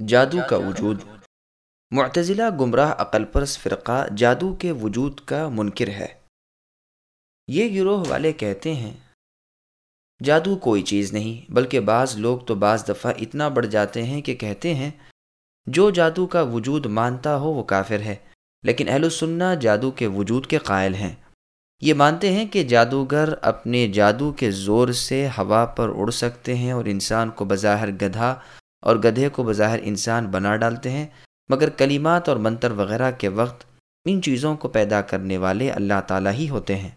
جادو کا وجود۔ معتزلہ گمراہ عقل پرس فرقہ جادو کے وجود کا منکر ہے۔ یہ گروہ والے کہتے ہیں جادو کوئی چیز نہیں بلکہ بعض لوگ تو بعض دفعہ اتنا بڑھ جاتے ہیں کہ کہتے ہیں جو جادو کا وجود مانتا ہو وہ کافر ہے لیکن اہل السنہ جادو کے وجود کے قائل ہیں۔ یہ مانتے ہیں کہ جادوگر اپنے جادو کے زور سے ہوا پر اڑ سکتے ہیں اور انسان کو بظاہر گدھا اور گدھے کو بظاہر انسان بنا ڈالتے ہیں، مگر کلمات اور منتر وغیرہ کے وقت ان چیزوں کو پیدا کرنے والے اللہ تعالیٰ ہی ہوتے ہیں۔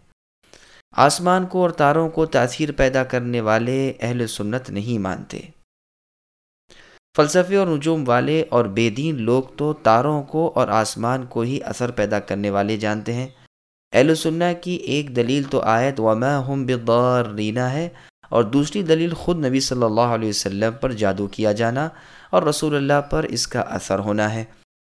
آسمان کو اور تاروں کو تاثیر پیدا کرنے والے اہل سنت نہیں مانتے۔ فلسفے اور نجوم والے اور بے دین لوگ تو تاروں کو اور آسمان کو ہی اثر پیدا کرنے والے جانتے ہیں۔ اہل سنہ کی ایک دلیل تو آیت وما ہم رینا ہے اور دوسری دلیل خود نبی صلی اللہ علیہ وسلم پر جادو کیا جانا اور رسول اللہ پر اس کا اثر ہونا ہے۔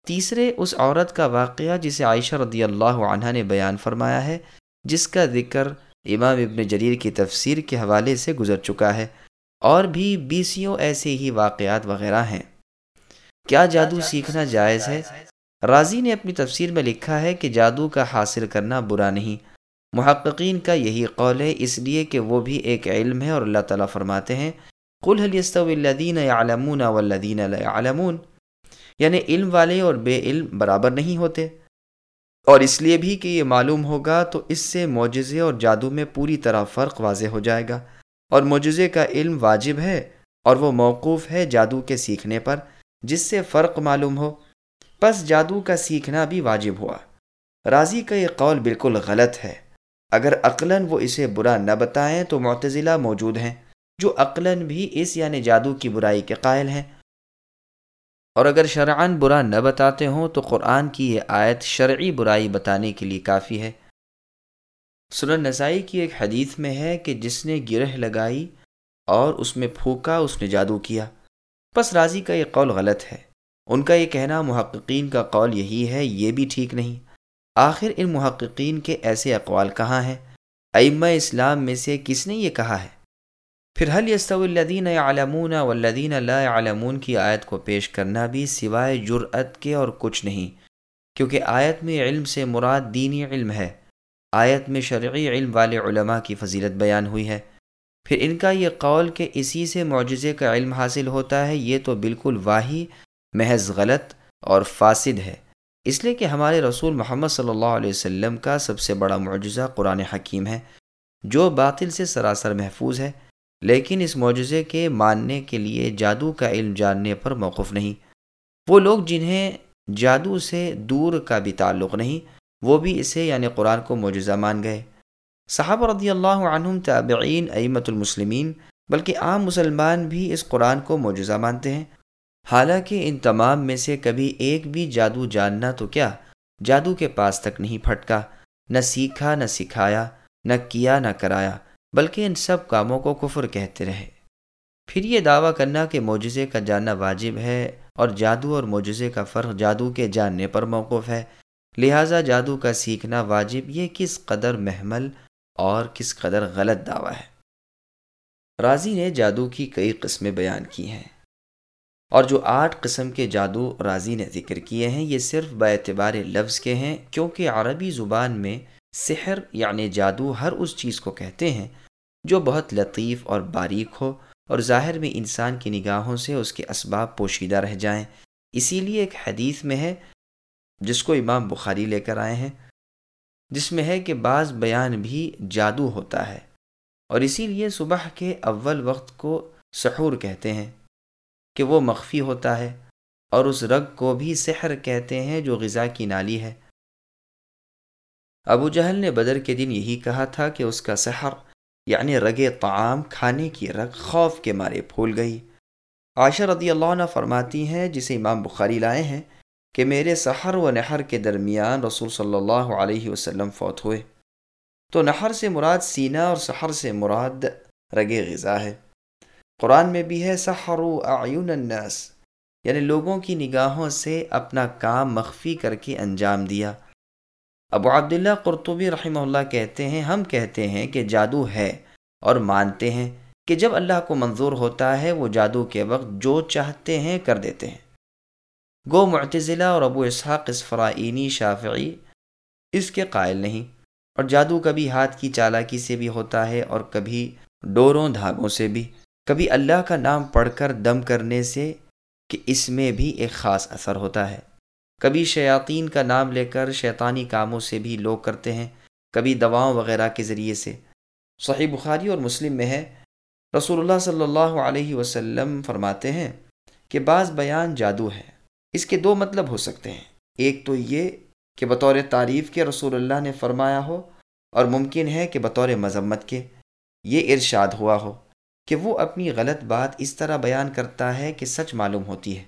تیسرے، اس عورت کا واقعہ جسے عائشہ رضی اللہ عنہ نے بیان فرمایا ہے، جس کا ذکر امام ابن جریر کی تفسیر کے حوالے سے گزر چکا ہے۔ اور بھی بیسیوں ایسے ہی واقعات وغیرہ ہیں۔ کیا جادو سیکھنا جائز ہے؟ راضی نے اپنی تفسیر میں لکھا ہے کہ جادو کا حاصل کرنا برا نہیں۔ محققین کا یہی قول ہے، اس لیے کہ وہ بھی ایک علم ہے اور اللہ تعالیٰ فرماتے ہیں، قل هل يستوي الذين يعلمون والذين لا يعلمون؟ یعنی علم والے اور بے علم برابر نہیں ہوتے۔ اور اس لیے بھی کہ یہ معلوم ہوگا تو اس سے معجزے اور جادو میں پوری طرح فرق واضح ہو جائے گا۔ اور معجزے کا علم واجب ہے اور وہ موقوف ہے جادو کے سیکھنے پر، جس سے فرق معلوم ہو۔ پس جادو کا سیکھنا بھی واجب ہوا۔ راضی کا یہ قول بالکل غلط ہے۔ اگر عقلاً وہ اسے برا نہ بتائیں تو معتزلہ موجود ہیں، جو عقلاً بھی اس یعنی جادو کی برائی کے قائل ہیں۔ اور اگر شرعن برا نہ بتاتے ہوں تو قرآن کی یہ آیت شرعی برائی بتانے کے لیے کافی ہے۔ سنن نسائی کی ایک حدیث میں ہے کہ جس نے گرہ لگائی اور اس میں پھونکا، اس نے جادو کیا۔ پس راضی کا یہ قول غلط ہے۔ ان کا یہ کہنا محققین کا قول یہی ہے، یہ بھی ٹھیک نہیں۔ آخر ان محققین کے ایسے اقوال کہاں ہیں؟ ائمہ اسلام میں سے کس نے یہ کہا ہے؟ پھر حل یستو الدین علمون والذین لا علمون کی آیت کو پیش کرنا بھی سوائے جرأت کے اور کچھ نہیں، کیونکہ آیت میں علم سے مراد دینی علم ہے۔ آیت میں شرعی علم والے علماء کی فضیلت بیان ہوئی ہے۔ پھر ان کا یہ قول کہ اسی سے معجزے کا علم حاصل ہوتا ہے، یہ تو بالکل واہی، محض غلط اور فاسد ہے۔ اس لیے کہ ہمارے رسول محمد صلی اللہ علیہ وسلم کا سب سے بڑا معجزہ قرآن حکیم ہے، جو باطل سے سراسر محفوظ ہے، لیکن اس معجزے کے ماننے کے لیے جادو کا علم جاننے پر موقف نہیں۔ وہ لوگ جنہیں جادو سے دور کا بھی تعلق نہیں، وہ بھی اسے یعنی قرآن کو معجزہ مان گئے۔ صحابہ رضی اللہ عنہم تابعین ایمت المسلمین، بلکہ عام مسلمان بھی اس قرآن کو معجزہ مانتے ہیں۔ حالانکہ ان تمام میں سے کبھی ایک بھی جادو جاننا تو کیا؟ جادو کے پاس تک نہیں پھٹکا، نہ سیکھا، نہ سکھایا، نہ کیا، نہ کرایا، بلکہ ان سب کاموں کو کفر کہتے رہے۔ پھر یہ دعویٰ کرنا کہ معجزے کا جاننا واجب ہے اور جادو اور معجزے کا فرق جادو کے جاننے پر موقف ہے۔ لہٰذا جادو کا سیکھنا واجب، یہ کس قدر محمل اور کس قدر غلط دعویٰ ہے۔ راضی نے جادو کی کئی قسمیں بیان کی ہیں۔ اور جو آٹھ قسم کے جادو راضی نے ذکر کیے ہیں، یہ صرف اعتبار لفظ کے ہیں، کیونکہ عربی زبان میں سحر یعنی جادو ہر اس چیز کو کہتے ہیں جو بہت لطیف اور باریک ہو اور ظاہر میں انسان کی نگاہوں سے اس کے اسباب پوشیدہ رہ جائیں۔ اسی لیے ایک حدیث میں ہے، جس کو امام بخاری لے کر آئے ہیں، جس میں ہے کہ بعض بیان بھی جادو ہوتا ہے۔ اور اسی لیے صبح کے اول وقت کو سحور کہتے ہیں۔ کہ وہ مخفی ہوتا ہے اور اس رگ کو بھی سحر کہتے ہیں جو غذا کی نالی ہے۔ ابو جہل نے بدر کے دن یہی کہا تھا کہ اس کا سحر یعنی رگ طعام، کھانے کی رگ خوف کے مارے پھول گئی۔ عاشر رضی اللہ عنہ فرماتی ہیں، جسے امام بخاری لائے ہیں، کہ میرے سحر و نہر کے درمیان رسول صلی اللہ علیہ وسلم فوت ہوئے۔ تو نہر سے مراد سینہ اور سحر سے مراد رگ غذا ہے۔ قرآن میں بھی ہے سحرو اعین الناس۔ یعنی لوگوں کی نگاہوں سے اپنا کام مخفی کر کے انجام دیا۔ ابو عبداللہ قرطبی رحمہ اللہ کہتے ہیں، ہم کہتے ہیں کہ جادو ہے اور مانتے ہیں کہ جب اللہ کو منظور ہوتا ہے، وہ جادو کے وقت جو چاہتے ہیں کر دیتے ہیں۔ گو معتزلہ اور ابو اسحاق اسفرائینی شافعی اس کے قائل نہیں۔ اور جادو کبھی ہاتھ کی چالاکی سے بھی ہوتا ہے اور کبھی ڈوروں دھاگوں سے بھی۔ کبھی اللہ کا نام پڑھ کر دم کرنے سے کہ اس میں بھی ایک خاص اثر ہوتا ہے۔ کبھی شیاطین کا نام لے کر شیطانی کاموں سے بھی لوگ کرتے ہیں، کبھی دواؤں وغیرہ کے ذریعے سے۔ صحیح بخاری اور مسلم میں ہے۔ رسول اللہ صلی اللہ علیہ وسلم فرماتے ہیں کہ بعض بیان جادو ہے۔ اس کے دو مطلب ہو سکتے ہیں۔ ایک تو یہ کہ بطور تعریف کے رسول اللہ نے فرمایا ہو اور ممکن ہے کہ بطور مذمت کے یہ ارشاد ہوا ہو۔ کہ وہ اپنی غلط بات اس طرح بیان کرتا ہے کہ سچ معلوم ہوتی ہے۔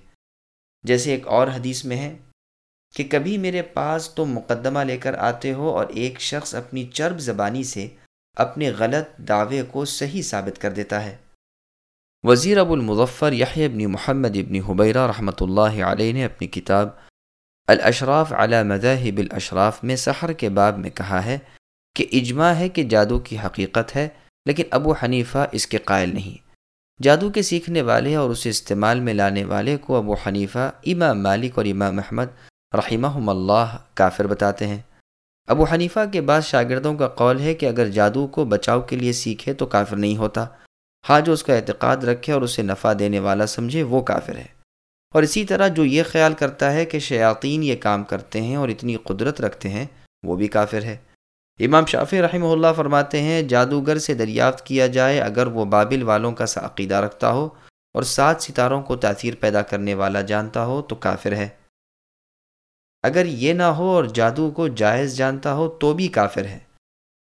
جیسے ایک اور حدیث میں ہے کہ کبھی میرے پاس تم مقدمہ لے کر آتے ہو اور ایک شخص اپنی چرب زبانی سے اپنے غلط دعوے کو صحیح ثابت کر دیتا ہے۔ وزیر ابو المظفر یحیی ابن محمد ابن حبیرہ رحمۃ اللہ علیہ نے اپنی کتاب الاشراف علی مذاہب الاشراف میں سحر کے باب میں کہا ہے کہ اجماع ہے کہ جادو کی حقیقت ہے لیکن ابو حنیفہ اس کے قائل نہیں۔ جادو کے سیکھنے والے اور اسے استعمال میں لانے والے کو ابو حنیفہ، امام مالک اور امام احمد رحمہ اللہ کافر بتاتے ہیں۔ ابو حنیفہ کے بعد شاگردوں کا قول ہے کہ اگر جادو کو بچاؤ کے لیے سیکھے تو کافر نہیں ہوتا۔ ہاں جو اس کا اعتقاد رکھے اور اسے نفع دینے والا سمجھے وہ کافر ہے۔ اور اسی طرح جو یہ خیال کرتا ہے کہ شیاطین یہ کام کرتے ہیں اور اتنی قدرت رکھتے ہیں وہ بھی کافر ہے۔ امام شافی رحمہ اللہ فرماتے ہیں، جادوگر سے دریافت کیا جائے اگر وہ بابل والوں کا سا عقیدہ رکھتا ہو اور سات ستاروں کو تاثیر پیدا کرنے والا جانتا ہو تو کافر ہے۔ اگر یہ نہ ہو اور جادو کو جائز جانتا ہو تو بھی کافر ہے۔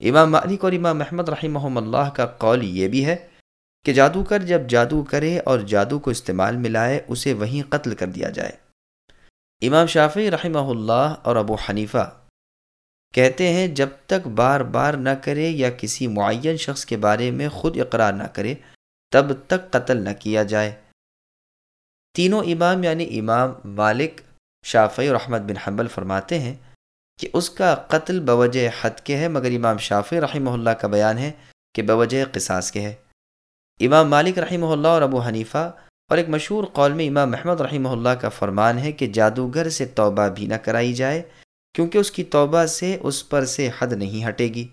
امام مالک اور امام محمد رحمہ اللہ کا قول یہ بھی ہے کہ جادو کر جب جادو کرے اور جادو کو استعمال میں لائے، اسے وہیں قتل کر دیا جائے۔ امام شافی رحمہ اللہ اور ابو حنیفہ کہتے ہیں جب تک بار بار نہ کرے یا کسی معین شخص کے بارے میں خود اقرار نہ کرے، تب تک قتل نہ کیا جائے۔ تینوں امام یعنی امام مالک، شافعی اور احمد بن حنبل فرماتے ہیں کہ اس کا قتل بوجہ حد کے ہے، مگر امام شافعی رحمہ اللہ کا بیان ہے کہ بوجہ قصاص کے ہے۔ امام مالک رحمہ اللہ اور ابو حنیفہ اور ایک مشہور قول میں امام محمد رحمہ اللہ کا فرمان ہے کہ جادوگر سے توبہ بھی نہ کرائی جائے کیونکہ اس کی توبہ سے اس پر سے حد نہیں ہٹے گی۔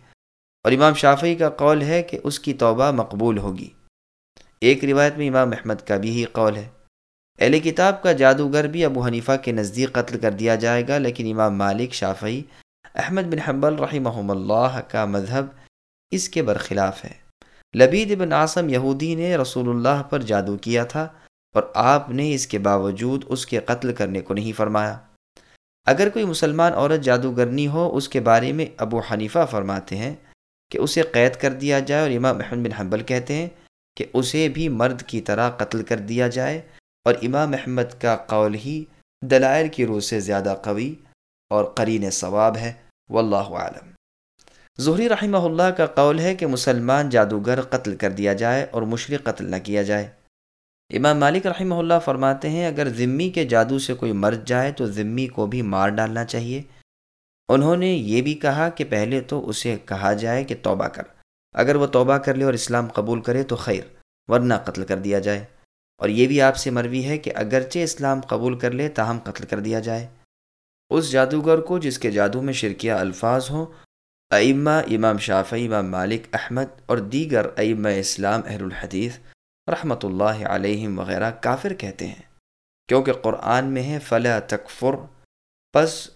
اور امام شافعی کا قول ہے کہ اس کی توبہ مقبول ہوگی۔ ایک روایت میں امام احمد کا بھی ہی قول ہے۔ اہل کتاب کا جادوگر بھی ابو حنیفہ کے نزدیک قتل کر دیا جائے گا، لیکن امام مالک، شافعی، احمد بن حنبل رحمہ اللہ کا مذہب اس کے برخلاف ہے۔ لبید بن عاصم یہودی نے رسول اللہ پر جادو کیا تھا اور آپ نے اس کے باوجود اس کے قتل کرنے کو نہیں فرمایا۔ اگر کوئی مسلمان عورت جادوگرنی ہو، اس کے بارے میں ابو حنیفہ فرماتے ہیں کہ اسے قید کر دیا جائے اور امام احمد بن حنبل کہتے ہیں کہ اسے بھی مرد کی طرح قتل کر دیا جائے اور امام احمد کا قول ہی دلائل کی روح سے زیادہ قوی اور قرین ثواب ہے۔ واللہ عالم ظہری رحمہ اللہ کا قول ہے کہ مسلمان جادوگر قتل کر دیا جائے اور مشرق قتل نہ کیا جائے۔ امام مالک رحمہ اللہ فرماتے ہیں، اگر ذمی کے جادو سے کوئی مر جائے تو ذمی کو بھی مار ڈالنا چاہیے۔ انہوں نے یہ بھی کہا کہ پہلے تو اسے کہا جائے کہ توبہ کر۔ اگر وہ توبہ کر لے اور اسلام قبول کرے تو خیر، ورنہ قتل کر دیا جائے۔ اور یہ بھی آپ سے مروی ہے کہ اگرچہ اسلام قبول کر لے تاہم قتل کر دیا جائے۔ اس جادوگر کو جس کے جادو میں شرکیہ الفاظ ہوں، ائمہ امام شافعی، امام مالک احمد اور دیگر ائمہ اسلام اہل الحدیث رحمۃ اللہ علیہم وغیرہ کافر کہتے ہیں۔ کیونکہ قرآن میں ہے، فلا تکفر پس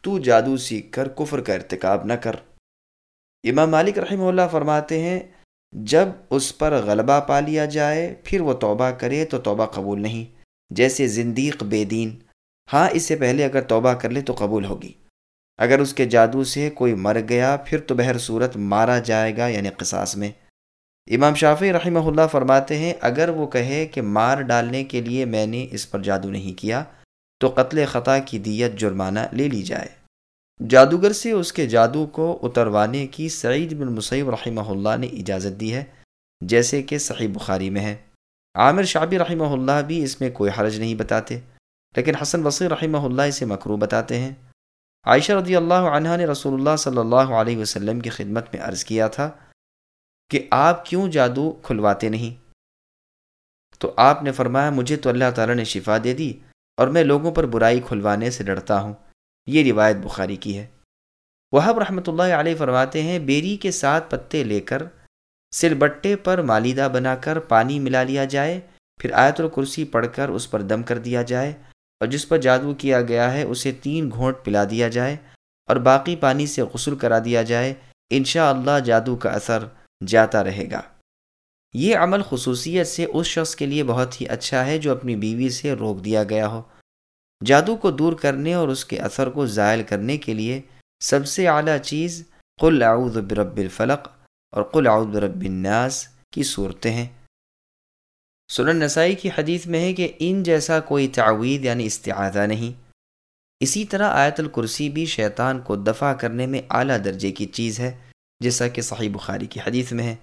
تو جادو سیکھ کر کفر کا ارتکاب نہ کر۔ امام مالک رحمہ اللہ فرماتے ہیں، جب اس پر غلبہ پا لیا جائے، پھر وہ توبہ کرے تو توبہ قبول نہیں، جیسے زندیق بے دین۔ ہاں اس سے پہلے اگر توبہ کر لے تو قبول ہوگی۔ اگر اس کے جادو سے کوئی مر گیا، پھر تو بہر صورت مارا جائے گا یعنی قصاص میں۔ امام شافی رحمہ اللہ فرماتے ہیں، اگر وہ کہے کہ مار ڈالنے کے لیے میں نے اس پر جادو نہیں کیا، تو قتل خطا کی دیت جرمانہ لے لی جائے۔ جادوگر سے اس کے جادو کو اتروانے کی سعید بن مصیب رحمہ اللہ نے اجازت دی ہے، جیسے کہ صحیح بخاری میں ہے۔ عامر شعبی رحمہ اللہ بھی اس میں کوئی حرج نہیں بتاتے، لیکن حسن وسیع رحمہ اللہ اسے مکرو بتاتے ہیں۔ عائشہ رضی اللہ عنہ نے رسول اللہ صلی اللہ علیہ وسلم کی خدمت میں عرض کیا تھا کہ آپ کیوں جادو کھلواتے نہیں؟ تو آپ نے فرمایا، مجھے تو اللہ تعالیٰ نے شفا دے دی اور میں لوگوں پر برائی کھلوانے سے ڈرتا ہوں۔ یہ روایت بخاری کی ہے۔ وہب رحمۃ اللہ علیہ فرماتے ہیں، بیری کے ساتھ پتے لے کر سل بٹے پر مالیدہ بنا کر پانی ملا لیا جائے، پھر آیت الکرسی پڑھ کر اس پر دم کر دیا جائے اور جس پر جادو کیا گیا ہے، اسے تین گھونٹ پلا دیا جائے اور باقی پانی سے غسل کرا دیا جائے۔ انشاءاللہ اللہ جادو کا اثر جاتا رہے گا۔ یہ عمل خصوصیت سے اس شخص کے لیے بہت ہی اچھا ہے جو اپنی بیوی سے روک دیا گیا ہو۔ جادو کو دور کرنے اور اس کے اثر کو زائل کرنے کے لیے سب سے اعلیٰ چیز قل اعوذ برب الفلق اور قل اعوذ برب الناس کی صورتیں ہیں۔ سنن نسائی کی حدیث میں ہے کہ ان جیسا کوئی تعوید یعنی استعاذہ نہیں۔ اسی طرح آیت الکرسی بھی شیطان کو دفع کرنے میں اعلیٰ درجے کی چیز ہے۔ جیسا کہ صحیح بخاری کی حدیث میں ہے۔